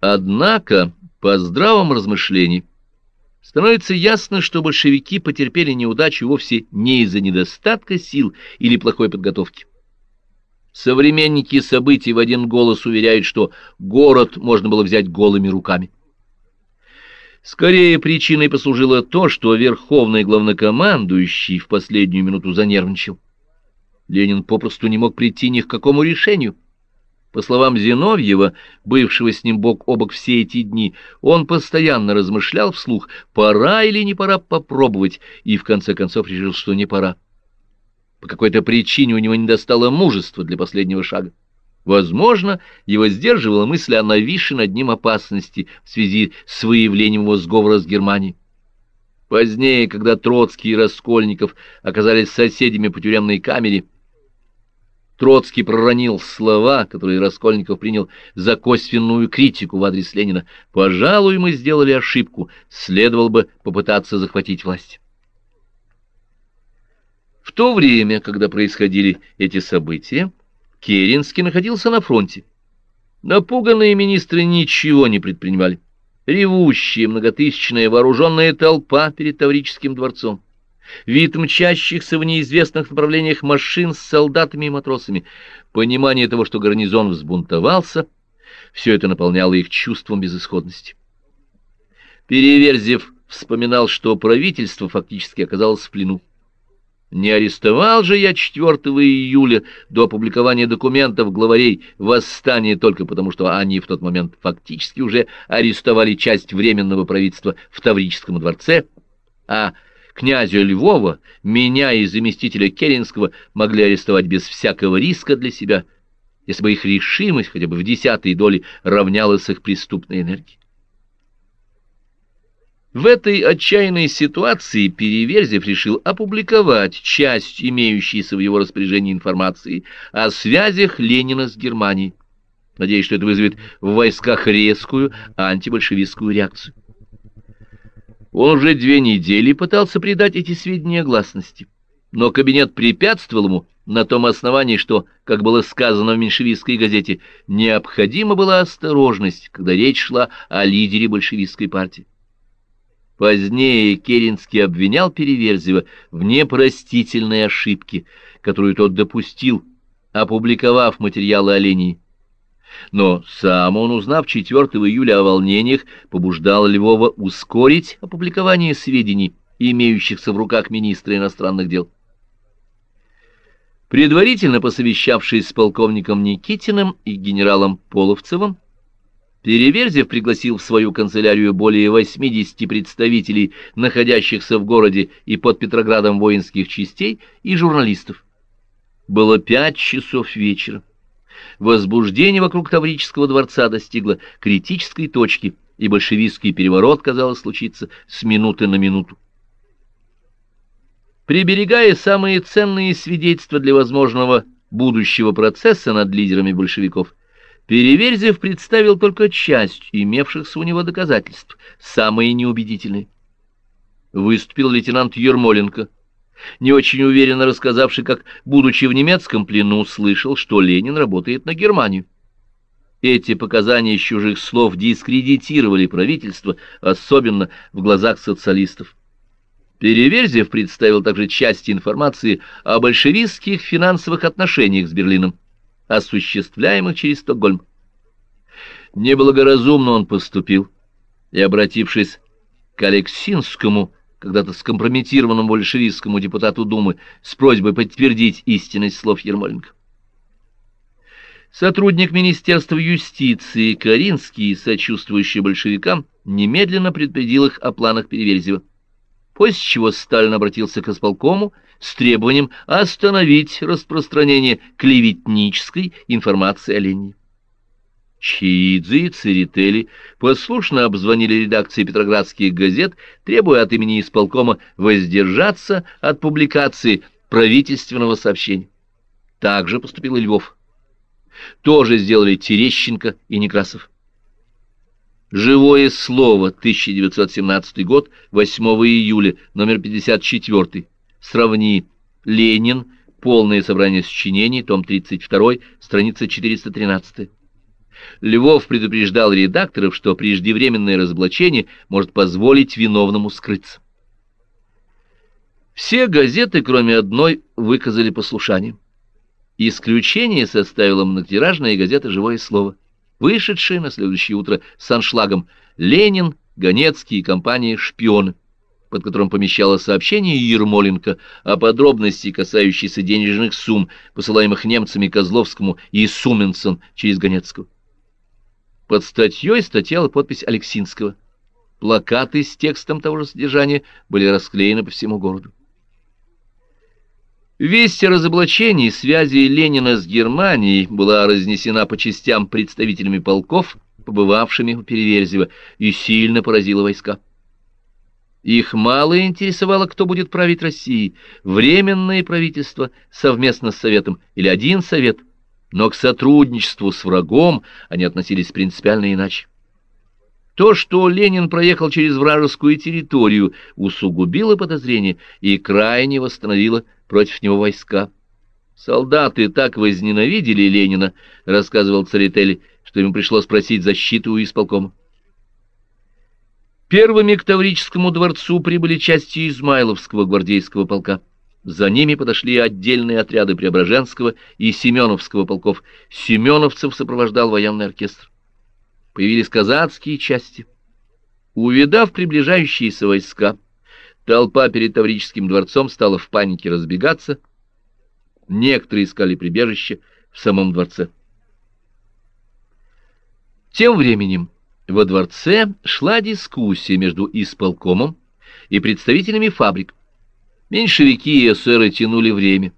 Однако, по здравом размышлении, становится ясно, что большевики потерпели неудачу вовсе не из-за недостатка сил или плохой подготовки. Современники событий в один голос уверяют, что город можно было взять голыми руками. Скорее причиной послужило то, что верховный главнокомандующий в последнюю минуту занервничал. Ленин попросту не мог прийти ни к какому решению. По словам Зиновьева, бывшего с ним бок о бок все эти дни, он постоянно размышлял вслух, пора или не пора попробовать, и в конце концов решил, что не пора. По какой-то причине у него не достало мужества для последнего шага. Возможно, его сдерживала мысль о нависшей над ним опасности в связи с выявлением его сговора с Германией. Позднее, когда Троцкий и Раскольников оказались соседями по тюремной камере, Троцкий проронил слова, которые Раскольников принял за косвенную критику в адрес Ленина. «Пожалуй, мы сделали ошибку, следовало бы попытаться захватить власть». В то время, когда происходили эти события, Керенский находился на фронте. Напуганные министры ничего не предпринимали. Ревущая многотысячная вооруженная толпа перед Таврическим дворцом. Вид мчащихся в неизвестных направлениях машин с солдатами и матросами. Понимание того, что гарнизон взбунтовался, все это наполняло их чувством безысходности. Переверзев вспоминал, что правительство фактически оказалось в плену. Не арестовал же я 4 июля до опубликования документов главарей восстания только потому, что они в тот момент фактически уже арестовали часть Временного правительства в Таврическом дворце, а князя Львова, меня и заместителя Керенского могли арестовать без всякого риска для себя, если бы их решимость хотя бы в десятой доли равнялась их преступной энергии. В этой отчаянной ситуации Переверзев решил опубликовать часть имеющейся в его распоряжении информации о связях Ленина с Германией, надеясь, что это вызовет в войсках резкую антибольшевистскую реакцию. Он уже две недели пытался придать эти сведения гласности, но кабинет препятствовал ему на том основании, что, как было сказано в меньшевистской газете, необходима была осторожность, когда речь шла о лидере большевистской партии. Позднее Керенский обвинял Переверзева в непростительной ошибке, которую тот допустил, опубликовав материалы о Лении. Но сам он, узнав 4 июля о волнениях, побуждал Львова ускорить опубликование сведений, имеющихся в руках министра иностранных дел. Предварительно посовещавшись с полковником Никитиным и генералом Половцевым, Переверзев пригласил в свою канцелярию более 80 представителей, находящихся в городе и под Петроградом воинских частей, и журналистов. Было пять часов вечера. Возбуждение вокруг Таврического дворца достигло критической точки, и большевистский переворот, казалось, случиться с минуты на минуту. Приберегая самые ценные свидетельства для возможного будущего процесса над лидерами большевиков, Переверзев представил только часть имевшихся у него доказательств, самые неубедительные. Выступил лейтенант Ермоленко, не очень уверенно рассказавший, как, будучи в немецком плену, слышал, что Ленин работает на Германию. Эти показания из чужих слов дискредитировали правительство, особенно в глазах социалистов. Переверзев представил также часть информации о большевистских финансовых отношениях с Берлином осуществляемых через Стокгольм. Неблагоразумно он поступил, и, обратившись к Алексинскому, когда-то скомпрометированному большевистскому депутату Думы, с просьбой подтвердить истинность слов Ермоленко. Сотрудник Министерства юстиции Каринский, сочувствующий большевикам, немедленно предупредил их о планах Переверзева после чего Сталин обратился к исполкому с требованием остановить распространение клеветнической информации о Ленине. Чиидзе и Церетели послушно обзвонили редакции петроградских газет, требуя от имени исполкома воздержаться от публикации правительственного сообщения. Так же поступил и Львов. Тоже сделали Терещенко и Некрасов. Живое слово, 1917 год, 8 июля, номер 54. Сравни. Ленин. Полное собрание сочинений, том 32, страница 413. Львов предупреждал редакторов, что преждевременное разоблачение может позволить виновному скрыться. Все газеты, кроме одной, выказали послушание. Исключение составила многотиражная газета «Живое слово», вышедшая на следующее утро с аншлагом «Ленин, Ганецкий и компания «Шпионы», под которым помещалось сообщение Ермоленко о подробности, касающейся денежных сумм, посылаемых немцами Козловскому и Суменсон через Ганецкого. Под статьей стояла подпись Алексинского. Плакаты с текстом того же содержания были расклеены по всему городу. Весть о разоблачении связи Ленина с Германией была разнесена по частям представителями полков, побывавшими у Переверзева, и сильно поразила войска. Их мало интересовало, кто будет править Россией, временное правительство совместно с Советом или один Совет, но к сотрудничеству с врагом они относились принципиально иначе. То, что Ленин проехал через вражескую территорию, усугубило подозрение и крайне восстановило против него войска. Солдаты так возненавидели Ленина, рассказывал Церетели, что ему пришлось просить защиту у исполкома. Первыми к Таврическому дворцу прибыли части Измайловского гвардейского полка. За ними подошли отдельные отряды Преображенского и Семеновского полков. Семеновцев сопровождал военный оркестр. Появились казацкие части. Увидав приближающиеся войска, толпа перед Таврическим дворцом стала в панике разбегаться. Некоторые искали прибежище в самом дворце. Тем временем во дворце шла дискуссия между исполкомом и представителями фабрик. Меньшевики и эсеры тянули время,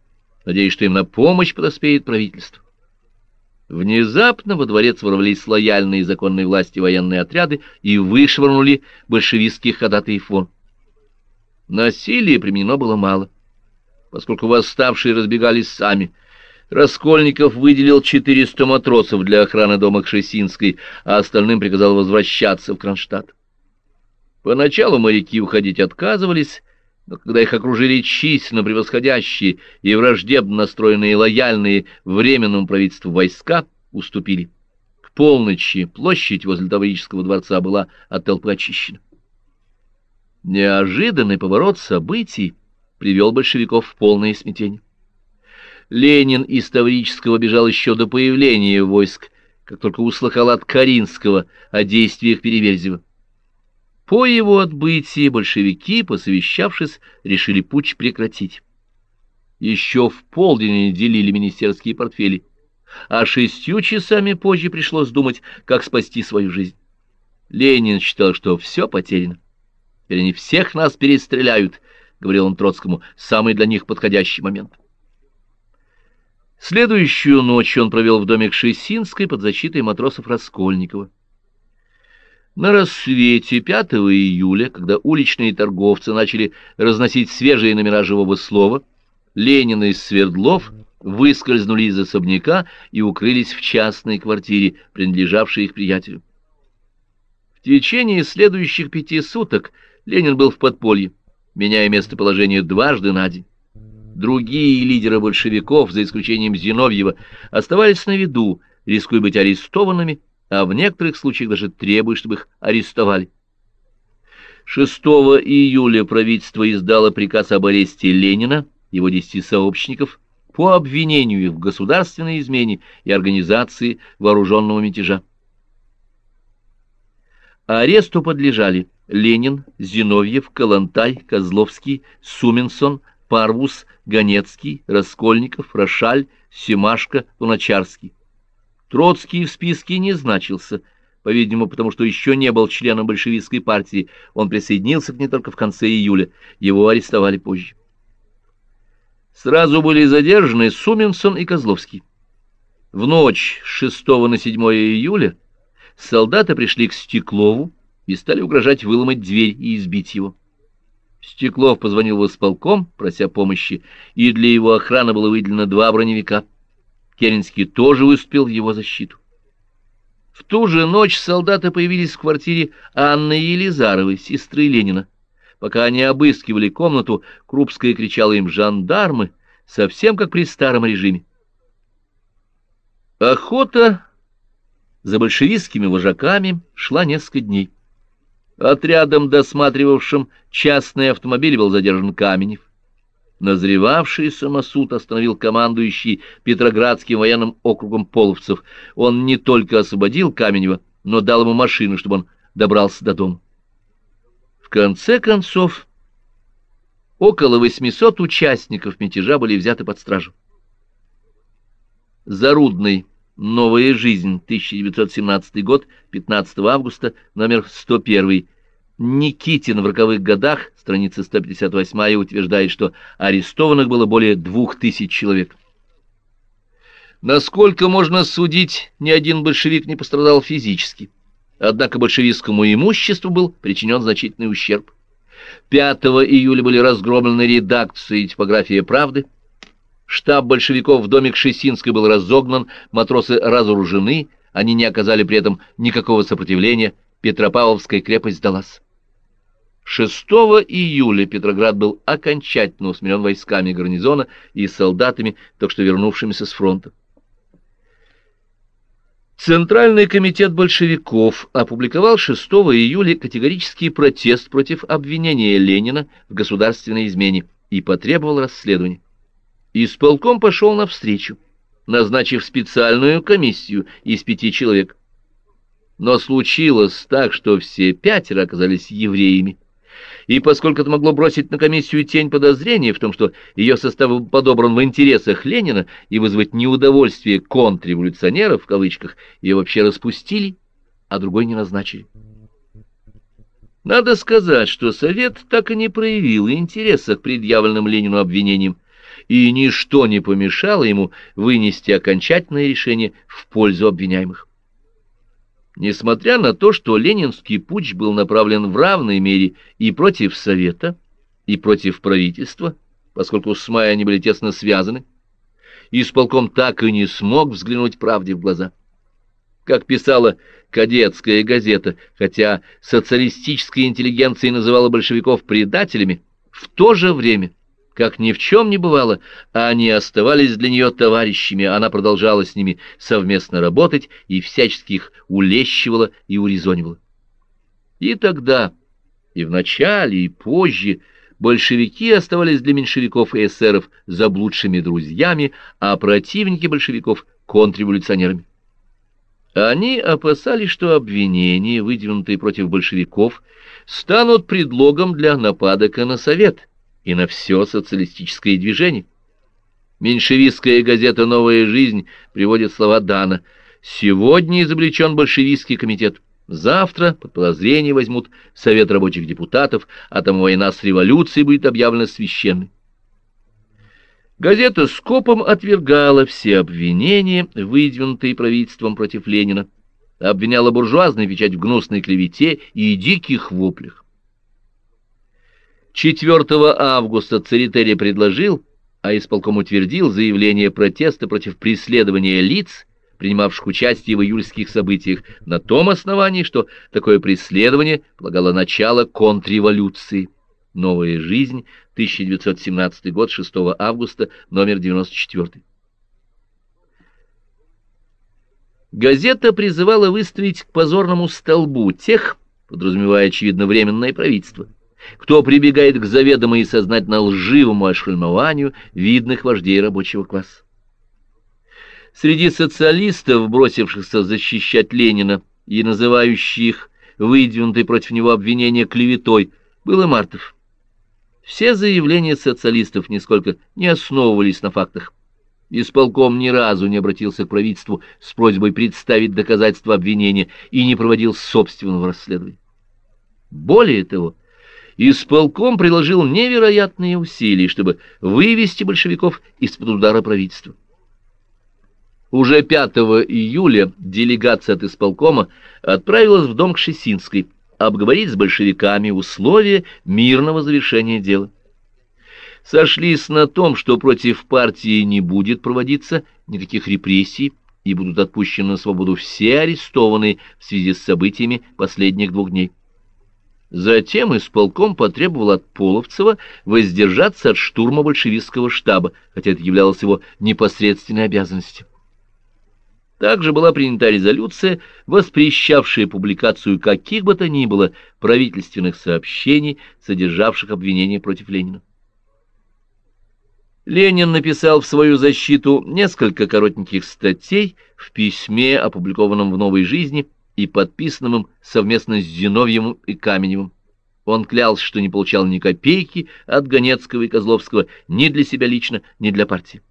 надеясь, что им на помощь подоспеет правительство. Внезапно во дворец ворвались лояльные законной власти военные отряды и вышвырнули большевистских ходатаев вон. Насилия применено было мало, поскольку восставшие разбегались сами — Раскольников выделил 400 матросов для охраны дома Кшесинской, а остальным приказал возвращаться в Кронштадт. Поначалу моряки уходить отказывались, но когда их окружили численно превосходящие и враждебно настроенные лояльные временному правительству войска, уступили. К полночи площадь возле Таврического дворца была от толпы очищена. Неожиданный поворот событий привел большевиков в полное смятение. Ленин из Таврического бежал еще до появления войск, как только услыхал от Каринского о действиях Переверзева. По его отбытии большевики, посовещавшись, решили путь прекратить. Еще в полдень делили министерские портфели, а шестью часами позже пришлось думать, как спасти свою жизнь. Ленин считал, что все потеряно. Теперь они всех нас перестреляют, — говорил он Троцкому, — самый для них подходящий момент. Следующую ночь он провел в доме Кшесинской под защитой матросов Раскольникова. На рассвете 5 июля, когда уличные торговцы начали разносить свежие номера живого слова, Ленин и Свердлов выскользнули из особняка и укрылись в частной квартире, принадлежавшей их приятелю. В течение следующих пяти суток Ленин был в подполье, меняя местоположение дважды на день. Другие лидеры большевиков, за исключением Зиновьева, оставались на виду, рискуя быть арестованными, а в некоторых случаях даже требуя, чтобы их арестовали. 6 июля правительство издало приказ об аресте Ленина, его десяти сообщников, по обвинению в государственной измене и организации вооруженного мятежа. Аресту подлежали Ленин, Зиновьев, Калантай, Козловский, Суменсон, Парвус, Ганецкий, Раскольников, Рошаль, Семашко, Луначарский. Троцкий в списке не значился, по-видимому, потому что еще не был членом большевистской партии, он присоединился к ней только в конце июля, его арестовали позже. Сразу были задержаны Суменсон и Козловский. В ночь с 6 на 7 июля солдаты пришли к Стеклову и стали угрожать выломать дверь и избить его. Стеклов позвонил в исполком, прося помощи, и для его охраны было выделено два броневика. Керенский тоже выступил в его защиту. В ту же ночь солдаты появились в квартире Анны Елизаровой, сестры Ленина. Пока они обыскивали комнату, Крупская кричала им «Жандармы!», совсем как при старом режиме. Охота за большевистскими вожаками шла несколько дней. Отрядом, досматривавшим частный автомобиль, был задержан Каменев. Назревавший самосуд остановил командующий Петроградским военным округом Половцев. Он не только освободил Каменева, но дал ему машину, чтобы он добрался до дома. В конце концов, около 800 участников мятежа были взяты под стражу. Зарудный. Новая жизнь. 1917 год. 15 августа. Номер 101. Никитин в роковых годах, страница 158, утверждает, что арестованных было более двух тысяч человек. Насколько можно судить, ни один большевик не пострадал физически. Однако большевистскому имуществу был причинен значительный ущерб. 5 июля были разгромлены редакции и типография «Правды». Штаб большевиков в доме Кшесинской был разогнан, матросы разоружены, они не оказали при этом никакого сопротивления, Петропавловская крепость сдалась. 6 июля Петроград был окончательно усмирен войсками гарнизона и солдатами, только что вернувшимися с фронта. Центральный комитет большевиков опубликовал 6 июля категорический протест против обвинения Ленина в государственной измене и потребовал расследования. Исполком пошел навстречу, назначив специальную комиссию из пяти человек. Но случилось так, что все пятеро оказались евреями и поскольку это могло бросить на комиссию тень подозрения в том, что ее состав подобран в интересах Ленина и вызвать неудовольствие контрреволюционеров, в кавычках, ее вообще распустили, а другой не назначили. Надо сказать, что Совет так и не проявил интереса к предъявленным Ленину обвинениям, и ничто не помешало ему вынести окончательное решение в пользу обвиняемых. Несмотря на то, что ленинский путь был направлен в равной мере и против Совета, и против правительства, поскольку с Майей они были тесно связаны, исполком так и не смог взглянуть правде в глаза. Как писала кадетская газета, хотя социалистическая интеллигенция называла большевиков предателями, в то же время – как ни в чем не бывало, а они оставались для нее товарищами, она продолжала с ними совместно работать и всячески их улещивала и урезонивала. И тогда, и в начале, и позже большевики оставались для меньшевиков и эсеров заблудшими друзьями, а противники большевиков — контрреволюционерами. Они опасались, что обвинения, выдвинутые против большевиков, станут предлогом для нападок на Совет — и на все социалистическое движение. Меньшевистская газета «Новая жизнь» приводит слова Дана. «Сегодня изобличен большевистский комитет. Завтра под подозрение возьмут Совет рабочих депутатов, а там война с революцией будет объявлена священной». Газета скопом отвергала все обвинения, выдвинутые правительством против Ленина, обвиняла буржуазную печать в гнусной клевете и диких воплях. 4 августа Церетели предложил, а исполком утвердил заявление протеста против преследования лиц, принимавших участие в июльских событиях, на том основании, что такое преследование полагало начало контрреволюции. Новая жизнь, 1917 год, 6 августа, номер 94. Газета призывала выставить к позорному столбу тех, подразумевая, очевидно, временное правительство, кто прибегает к заведомо и сознательно лживому ошельмованию видных вождей рабочего класса. Среди социалистов, бросившихся защищать Ленина и называющих выдвинутые против него обвинения клеветой, был и Мартов. Все заявления социалистов нисколько не основывались на фактах. Исполком ни разу не обратился к правительству с просьбой представить доказательства обвинения и не проводил собственного расследования. Более того, Исполком приложил невероятные усилия, чтобы вывести большевиков из-под удара правительства. Уже 5 июля делегация от исполкома отправилась в дом к Шесинской обговорить с большевиками условия мирного завершения дела. Сошлись на том, что против партии не будет проводиться никаких репрессий и будут отпущены на свободу все арестованные в связи с событиями последних двух дней. Затем исполком потребовал от Половцева воздержаться от штурма большевистского штаба, хотя это являлось его непосредственной обязанностью. Также была принята резолюция, воспрещавшая публикацию каких бы то ни было правительственных сообщений, содержавших обвинения против Ленина. Ленин написал в свою защиту несколько коротеньких статей в письме, опубликованном в «Новой жизни» и подписанном им совместно с Зиновьевым и Каменевым. Он клялся, что не получал ни копейки от Ганецкого и Козловского ни для себя лично, ни для партии.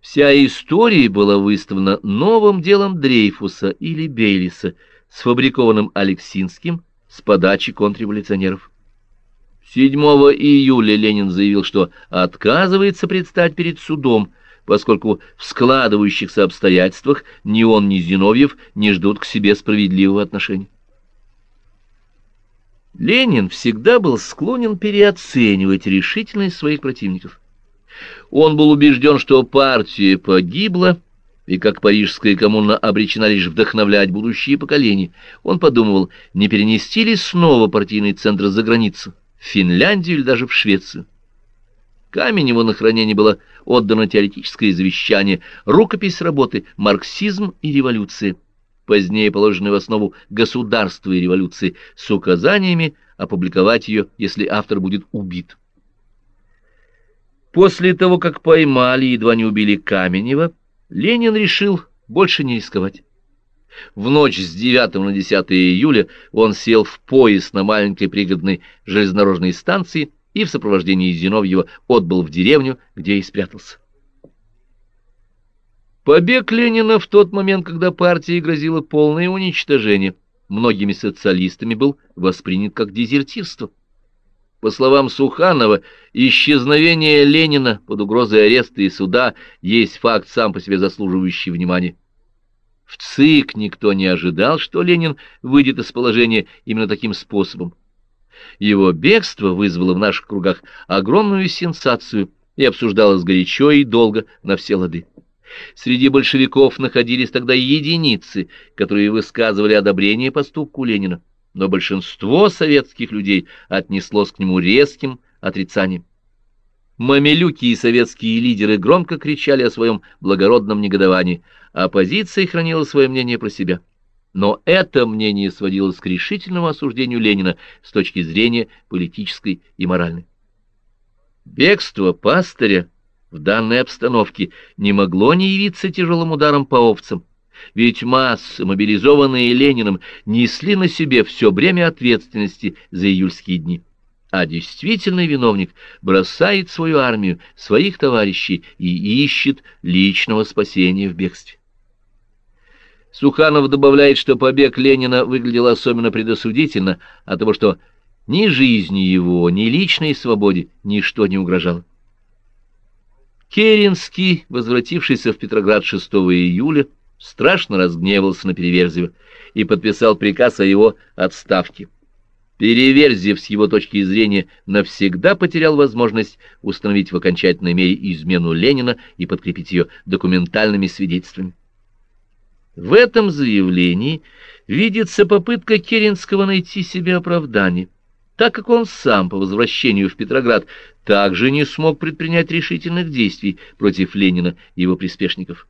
Вся история была выставлена новым делом Дрейфуса или Бейлиса, сфабрикованным Алексинским с подачи контрреволюционеров. 7 июля Ленин заявил, что отказывается предстать перед судом, поскольку в складывающихся обстоятельствах ни он, ни Зиновьев не ждут к себе справедливого отношения. Ленин всегда был склонен переоценивать решительность своих противников. Он был убежден, что партия погибла, и как парижская коммуна обречена лишь вдохновлять будущие поколения, он подумывал, не перенести ли снова партийный центр за границу, в Финляндию или даже в Швецию. Каменеву на хранение было отдано теоретическое завещание, рукопись работы «Марксизм и революция», позднее положенная в основу государства и революции, с указаниями опубликовать ее, если автор будет убит. После того, как поймали и едва не убили Каменева, Ленин решил больше не рисковать. В ночь с 9 на 10 июля он сел в поезд на маленькой пригородной железнодорожной станции и в сопровождении Зиновьева отбыл в деревню, где и спрятался. Побег Ленина в тот момент, когда партии грозило полное уничтожение, многими социалистами был воспринят как дезертирство. По словам Суханова, исчезновение Ленина под угрозой ареста и суда есть факт сам по себе заслуживающий внимания. В ЦИК никто не ожидал, что Ленин выйдет из положения именно таким способом. Его бегство вызвало в наших кругах огромную сенсацию и обсуждалось горячо и долго на все лады. Среди большевиков находились тогда единицы, которые высказывали одобрение поступку Ленина но большинство советских людей отнеслось к нему резким отрицанием. Мамилюки и советские лидеры громко кричали о своем благородном негодовании, а оппозиция хранила свое мнение про себя. Но это мнение сводилось к решительному осуждению Ленина с точки зрения политической и моральной. Бегство пастыря в данной обстановке не могло не явиться тяжелым ударом по овцам, ведь массы, мобилизованные Лениным, несли на себе все бремя ответственности за июльские дни. А действительный виновник бросает свою армию, своих товарищей и ищет личного спасения в бегстве. Суханов добавляет, что побег Ленина выглядел особенно предосудительно от того, что ни жизни его, ни личной свободе ничто не угрожало. Керенский, возвратившийся в Петроград 6 июля, страшно разгневался на Переверзева и подписал приказ о его отставке. Переверзев с его точки зрения навсегда потерял возможность установить в окончательной мере измену Ленина и подкрепить ее документальными свидетельствами. В этом заявлении видится попытка Керенского найти себе оправдание, так как он сам по возвращению в Петроград также не смог предпринять решительных действий против Ленина и его приспешников.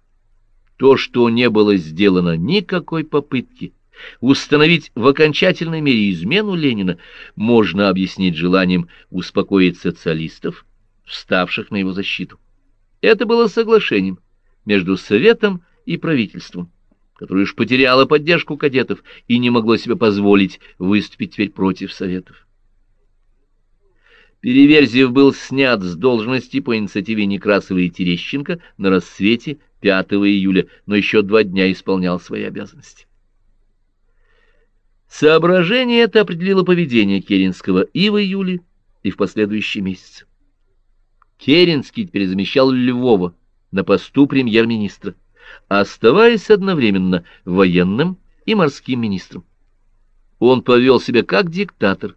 То, что не было сделано никакой попытки установить в окончательной мере измену Ленина, можно объяснить желанием успокоить социалистов, вставших на его защиту. Это было соглашением между Советом и правительством, которое уж потеряло поддержку кадетов и не могло себе позволить выступить теперь против Советов. Переверзев был снят с должности по инициативе Некрасова и Терещенко на рассвете 5 июля, но еще два дня исполнял свои обязанности. Соображение это определило поведение Керенского и в июле, и в последующие месяцы. Керенский теперь замещал Львова на посту премьер-министра, оставаясь одновременно военным и морским министром. Он повел себя как диктатор,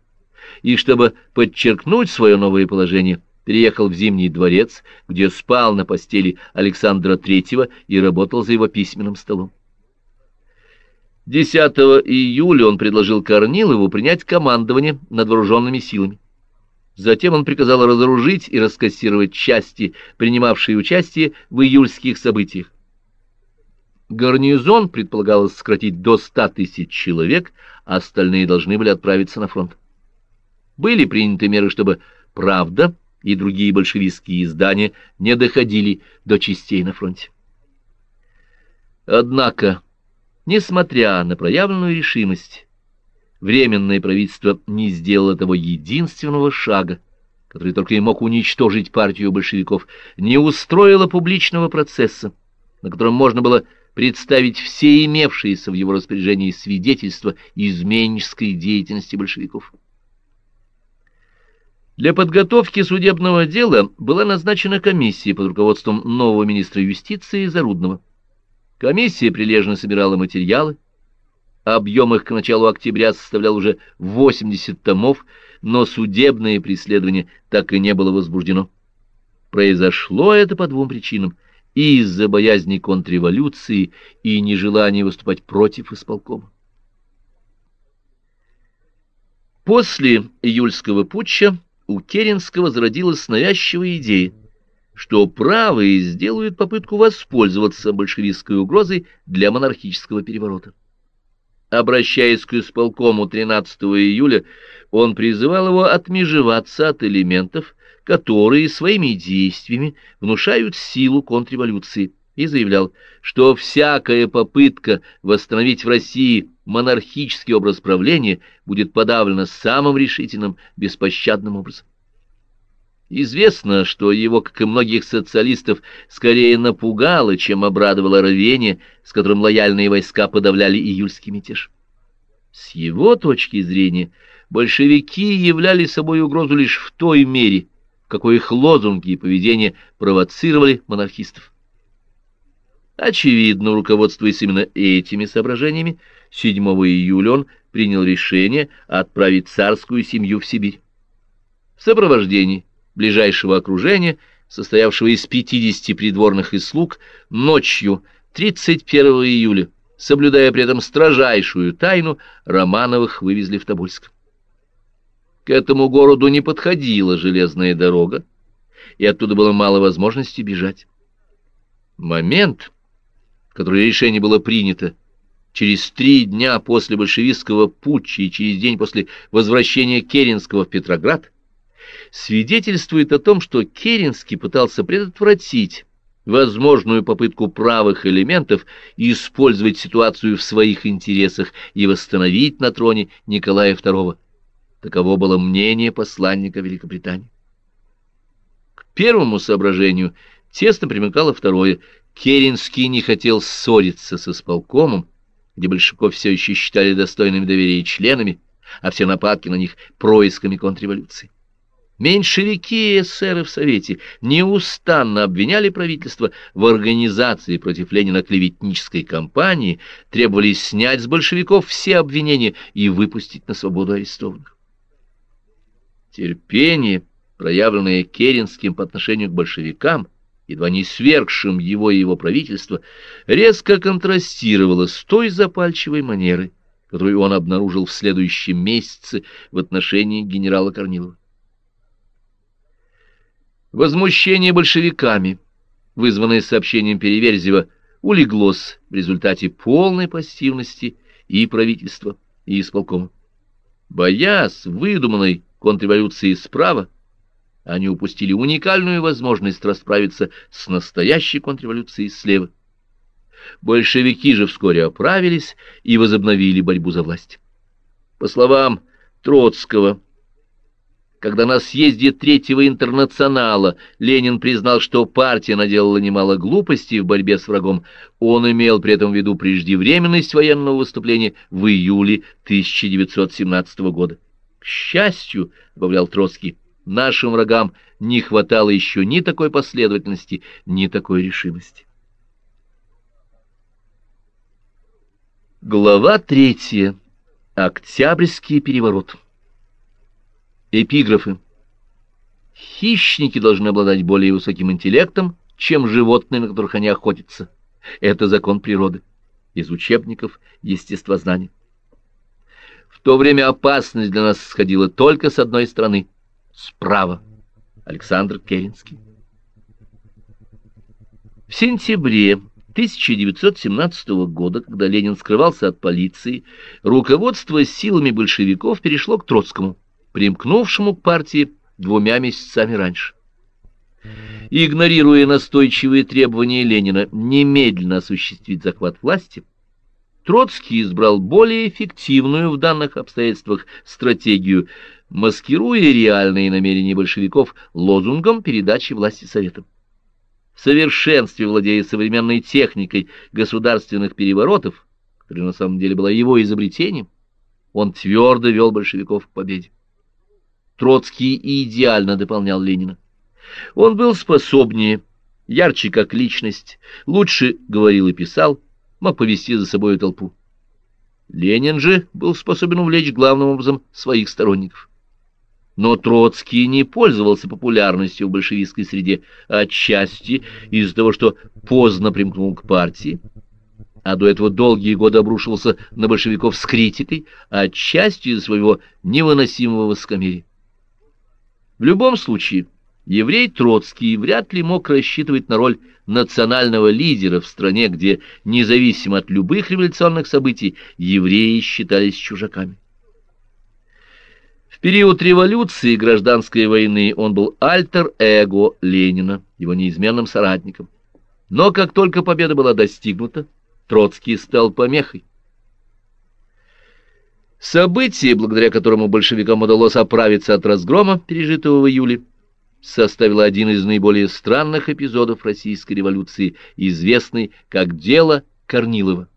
и чтобы подчеркнуть свое новое положение – переехал в Зимний дворец, где спал на постели Александра Третьего и работал за его письменным столом. 10 июля он предложил Корнилову принять командование над вооруженными силами. Затем он приказал разоружить и раскассировать части, принимавшие участие в июльских событиях. Гарнизон предполагалось сократить до 100 тысяч человек, а остальные должны были отправиться на фронт. Были приняты меры, чтобы «Правда» и другие большевистские издания не доходили до частей на фронте. Однако, несмотря на проявленную решимость, Временное правительство не сделало того единственного шага, который только и мог уничтожить партию большевиков, не устроило публичного процесса, на котором можно было представить все имевшиеся в его распоряжении свидетельства изменнической деятельности большевиков. Для подготовки судебного дела была назначена комиссия под руководством нового министра юстиции Зарудного. Комиссия прилежно собирала материалы, объем их к началу октября составлял уже 80 томов, но судебное преследование так и не было возбуждено. Произошло это по двум причинам – и из-за боязни контрреволюции и нежелания выступать против исполкома. После июльского путча у Керенского зародилась навязчивая идея, что правые сделают попытку воспользоваться большевистской угрозой для монархического переворота. Обращаясь к исполкому 13 июля, он призывал его отмежеваться от элементов, которые своими действиями внушают силу контрреволюции, и заявлял, что всякая попытка восстановить в России монархический образ правления будет подавлена самым решительным, беспощадным образом. Известно, что его, как и многих социалистов, скорее напугало, чем обрадовало рвение, с которым лояльные войска подавляли июльский мятеж. С его точки зрения, большевики являли собой угрозу лишь в той мере, какой их лозунги и поведение провоцировали монархистов. Очевидно, руководствуясь именно этими соображениями, 7 июля он принял решение отправить царскую семью в Сибирь. В сопровождении ближайшего окружения, состоявшего из 50 придворных и слуг, ночью 31 июля, соблюдая при этом строжайшую тайну, Романовых вывезли в Тобольск. К этому городу не подходила железная дорога, и оттуда было мало возможности бежать. Момент, который решение было принято, через три дня после большевистского путча и через день после возвращения Керенского в Петроград, свидетельствует о том, что Керенский пытался предотвратить возможную попытку правых элементов использовать ситуацию в своих интересах и восстановить на троне Николая II. Таково было мнение посланника Великобритании. К первому соображению тесно примыкало второе. Керенский не хотел ссориться со исполкомом, где большевиков все еще считали достойными доверия членами, а все нападки на них происками контрреволюции. Меньшевики и эсеры в Совете неустанно обвиняли правительство в организации против Ленина клеветнической кампании, требовали снять с большевиков все обвинения и выпустить на свободу арестованных. Терпение, проявленное Керенским по отношению к большевикам, едва не свергшим его и его правительство, резко контрастировало с той запальчивой манерой, которую он обнаружил в следующем месяце в отношении генерала Корнилова. Возмущение большевиками, вызванное сообщением Переверзева, улеглось в результате полной пассивности и правительства, и исполкома. Боясь выдуманной контрреволюции справа, они упустили уникальную возможность расправиться с настоящей контрреволюцией слева. Большевики же вскоре оправились и возобновили борьбу за власть. По словам Троцкого, когда на съезде Третьего интернационала Ленин признал, что партия наделала немало глупостей в борьбе с врагом, он имел при этом в виду преждевременность военного выступления в июле 1917 года. К счастью, — добавлял Троцкий, — нашим врагам не хватало еще ни такой последовательности, ни такой решимости. Глава третья. Октябрьский переворот. Эпиграфы. Хищники должны обладать более высоким интеллектом, чем животные, на которых они охотятся. Это закон природы. Из учебников естествознания. В то время опасность для нас сходила только с одной стороны — справа. Александр Керенский. В сентябре 1917 года, когда Ленин скрывался от полиции, руководство силами большевиков перешло к Троцкому, примкнувшему к партии двумя месяцами раньше. Игнорируя настойчивые требования Ленина немедленно осуществить захват власти, Троцкий избрал более эффективную в данных обстоятельствах стратегию, маскируя реальные намерения большевиков лозунгом передачи власти Советам. В совершенстве владея современной техникой государственных переворотов, которая на самом деле была его изобретением, он твердо вел большевиков к победе. Троцкий идеально дополнял Ленина. Он был способнее, ярче как личность, лучше говорил и писал, мог повести за собой толпу. Ленин же был способен увлечь главным образом своих сторонников. Но Троцкий не пользовался популярностью в большевистской среде, отчасти из-за того, что поздно примкнул к партии, а до этого долгие годы обрушивался на большевиков с критикой, а отчасти из-за своего невыносимого воскомерия. В любом случае, еврей Троцкий вряд ли мог рассчитывать на роль национального лидера в стране, где, независимо от любых революционных событий, евреи считались чужаками. В период революции и гражданской войны он был альтер-эго Ленина, его неизменным соратником. Но как только победа была достигнута, Троцкий стал помехой. Событие, благодаря которому большевикам удалось оправиться от разгрома, пережитого в июле, составило один из наиболее странных эпизодов российской революции, известный как «Дело Корнилова».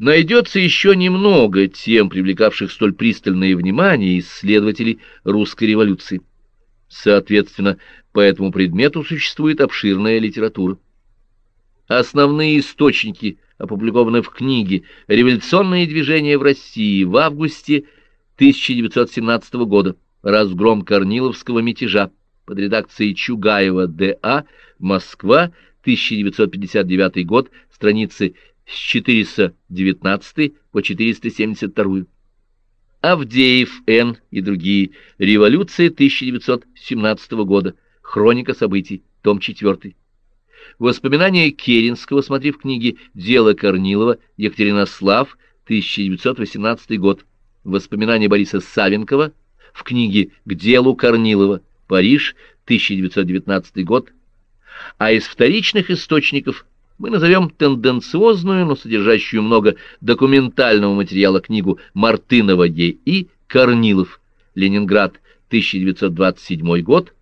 Найдется еще немного тем, привлекавших столь пристальное внимание исследователей русской революции. Соответственно, по этому предмету существует обширная литература. Основные источники опубликованы в книге «Революционные движения в России» в августе 1917 года «Разгром Корниловского мятежа» под редакцией Чугаева Д.А. Москва, 1959 год, страницы с 419 по 472. Авдеев Н. и другие. Революция 1917 года. Хроника событий. Том 4. Воспоминания Керенского, смотри в книге «Дело Корнилова», Екатеринослав, 1918 год. Воспоминания Бориса Савенкова в книге «К делу Корнилова», Париж, 1919 год. А из вторичных источников мы назовем тенденциозную, но содержащую много документального материала книгу Мартынова Е.И. «Корнилов», Ленинград, 1927 год,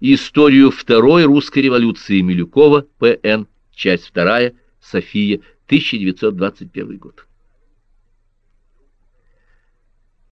Историю Второй русской революции Милюкова, П.Н., часть вторая, София, 1921 год.